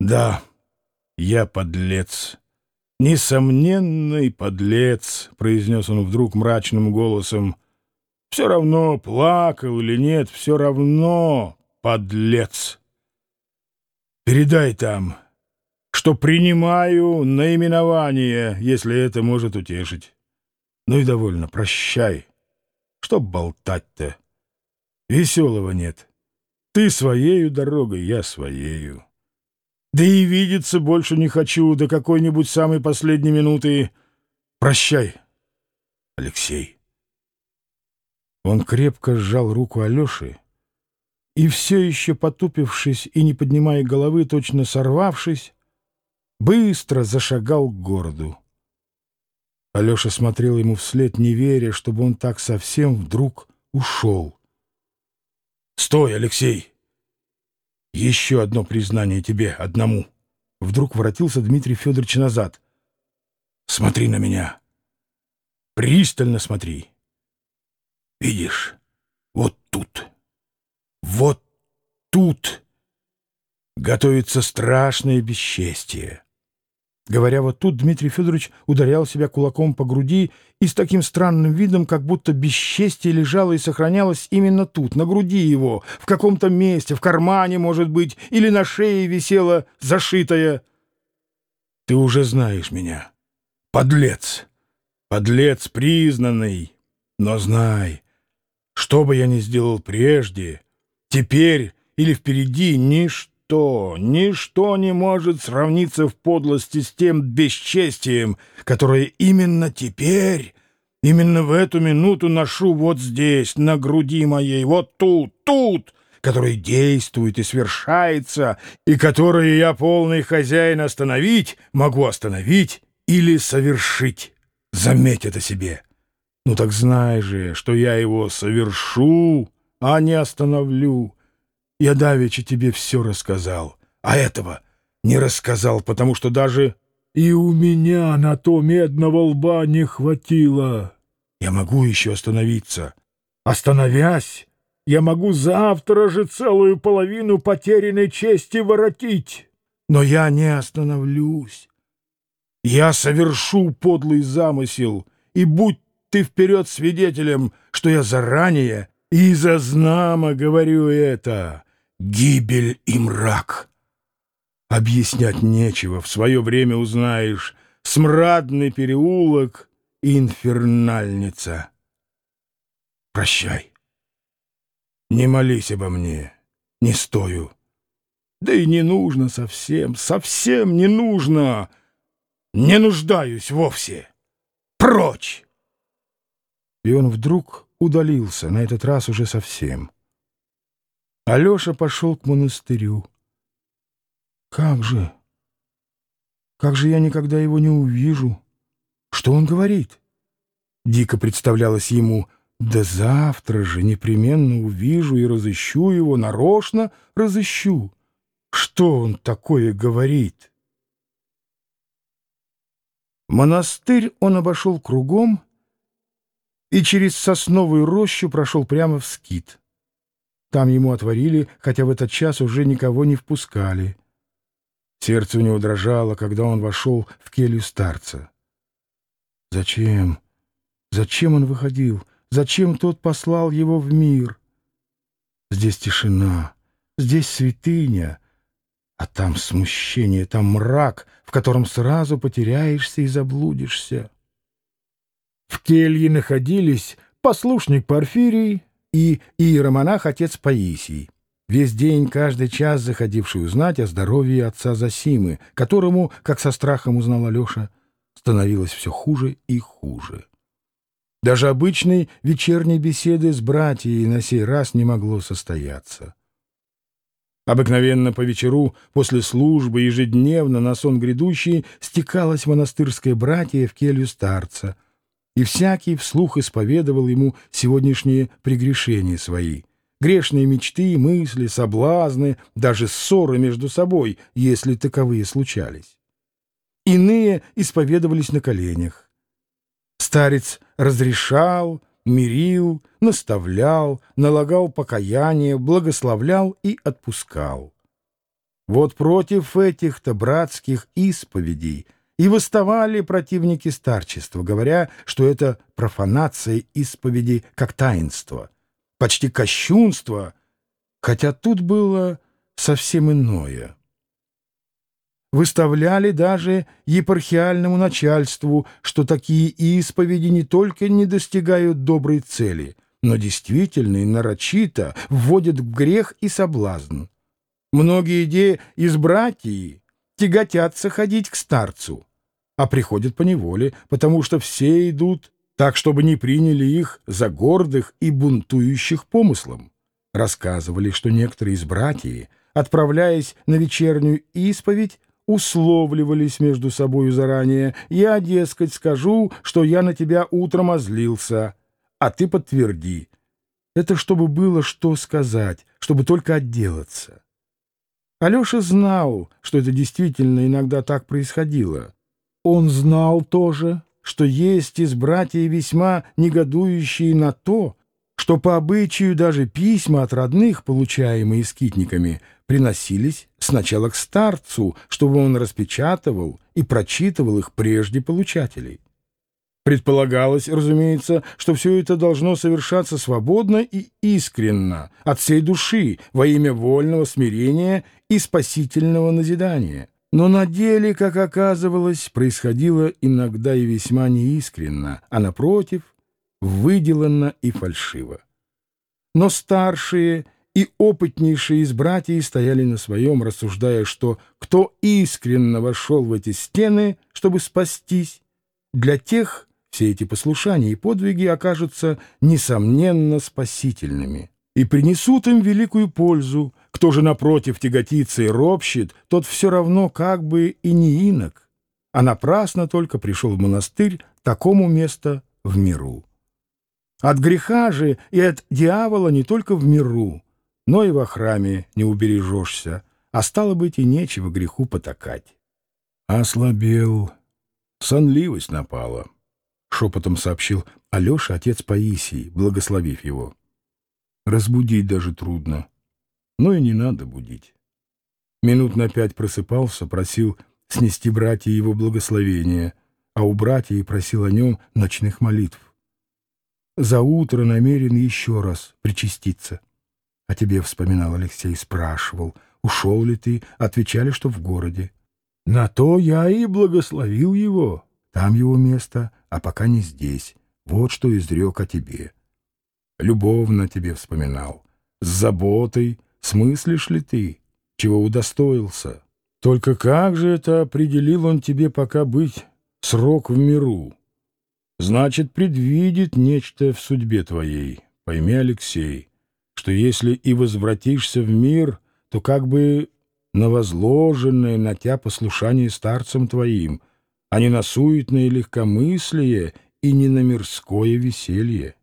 Да, я подлец. Несомненный подлец, произнес он вдруг мрачным голосом. Все равно, плакал или нет, все равно подлец. Передай там, что принимаю наименование, если это может утешить. Ну и довольно, прощай. Что болтать-то? Веселого нет. Ты своею дорогой, я своею. Да и видеться больше не хочу до какой-нибудь самой последней минуты. Прощай, Алексей. Он крепко сжал руку Алеши и, все еще потупившись и не поднимая головы, точно сорвавшись, быстро зашагал к городу. Алеша смотрел ему вслед, не веря, чтобы он так совсем вдруг ушел. «Стой, Алексей! Еще одно признание тебе одному!» Вдруг воротился Дмитрий Федорович назад. «Смотри на меня! Пристально смотри! Видишь, вот тут, вот тут готовится страшное бесчестие!» Говоря вот тут, Дмитрий Федорович ударял себя кулаком по груди и с таким странным видом, как будто бесчестие лежало и сохранялось именно тут, на груди его, в каком-то месте, в кармане, может быть, или на шее висела зашитая. Ты уже знаешь меня. Подлец. Подлец признанный. Но знай, что бы я ни сделал прежде, теперь или впереди ничто ничто, ничто не может сравниться в подлости с тем бесчестием, которое именно теперь, именно в эту минуту ношу вот здесь, на груди моей, вот тут, тут, которое действует и свершается, и которое я, полный хозяин, остановить могу остановить или совершить. Заметь это себе. Ну так знай же, что я его совершу, а не остановлю, я давеча тебе все рассказал, а этого не рассказал, потому что даже и у меня на то медного лба не хватило. Я могу еще остановиться. Остановясь, я могу завтра же целую половину потерянной чести воротить. Но я не остановлюсь. Я совершу подлый замысел, и будь ты вперед свидетелем, что я заранее и за знамо говорю это. Гибель и мрак. Объяснять нечего, в свое время узнаешь. Смрадный переулок и инфернальница. Прощай. Не молись обо мне, не стою. Да и не нужно совсем, совсем не нужно. Не нуждаюсь вовсе. Прочь! И он вдруг удалился, на этот раз уже совсем. Алеша пошел к монастырю. Как же? Как же я никогда его не увижу? Что он говорит? Дико представлялось ему, да завтра же непременно увижу и разыщу его, нарочно разыщу. Что он такое говорит? Монастырь он обошел кругом и через сосновую рощу прошел прямо в скит. Там ему отворили, хотя в этот час уже никого не впускали. Сердце у него дрожало, когда он вошел в келью старца. Зачем? Зачем он выходил? Зачем тот послал его в мир? Здесь тишина, здесь святыня, а там смущение, там мрак, в котором сразу потеряешься и заблудишься. В келье находились послушник Порфирий, и иеромонах отец Паисий, весь день, каждый час заходивший узнать о здоровье отца Засимы, которому, как со страхом узнал Алеша, становилось все хуже и хуже. Даже обычной вечерней беседы с братьей на сей раз не могло состояться. Обыкновенно по вечеру, после службы, ежедневно на сон грядущий, стекалась монастырская братья в келью старца — и всякий вслух исповедовал ему сегодняшние прегрешения свои, грешные мечты, мысли, соблазны, даже ссоры между собой, если таковые случались. Иные исповедовались на коленях. Старец разрешал, мирил, наставлял, налагал покаяние, благословлял и отпускал. Вот против этих-то братских исповедей и выставали противники старчества, говоря, что это профанация исповеди как таинство, почти кощунство, хотя тут было совсем иное. Выставляли даже епархиальному начальству, что такие исповеди не только не достигают доброй цели, но действительно и нарочито вводят в грех и соблазн. Многие идеи из братьев тяготятся ходить к старцу, а приходят по неволе, потому что все идут так, чтобы не приняли их за гордых и бунтующих помыслом. Рассказывали, что некоторые из братьев, отправляясь на вечернюю исповедь, условливались между собою заранее. Я, дескать, скажу, что я на тебя утром озлился, а ты подтверди. Это чтобы было что сказать, чтобы только отделаться. Алеша знал, что это действительно иногда так происходило. Он знал тоже, что есть из братьев весьма негодующие на то, что по обычаю даже письма от родных, получаемые скитниками, приносились сначала к старцу, чтобы он распечатывал и прочитывал их прежде получателей. Предполагалось, разумеется, что все это должно совершаться свободно и искренно, от всей души, во имя вольного смирения и спасительного назидания. Но на деле, как оказывалось, происходило иногда и весьма неискренно, а, напротив, выделанно и фальшиво. Но старшие и опытнейшие из братьев стояли на своем, рассуждая, что кто искренно вошел в эти стены, чтобы спастись, для тех все эти послушания и подвиги окажутся, несомненно, спасительными и принесут им великую пользу. Кто же, напротив, тяготится и ропщет, тот все равно как бы и не инок, а напрасно только пришел в монастырь такому место в миру. От греха же и от дьявола не только в миру, но и во храме не убережешься, а стало быть и нечего греху потакать. Ослабел, сонливость напала. — шепотом сообщил Алеша, отец Паисий, благословив его. Разбудить даже трудно. Но и не надо будить. Минут на пять просыпался, просил снести братья его благословения, а у братьев просил о нем ночных молитв. За утро намерен еще раз причаститься. А тебе, вспоминал Алексей, спрашивал, ушел ли ты, отвечали, что в городе. На то я и благословил его. Там его место, а пока не здесь. Вот что изрек о тебе. Любовно тебе вспоминал. С заботой смыслишь ли ты, чего удостоился? Только как же это определил он тебе пока быть срок в миру? Значит, предвидит нечто в судьбе твоей. Пойми, Алексей, что если и возвратишься в мир, то как бы на возложенное на тебя послушание старцам твоим — а не на суетное легкомыслие и не на мирское веселье.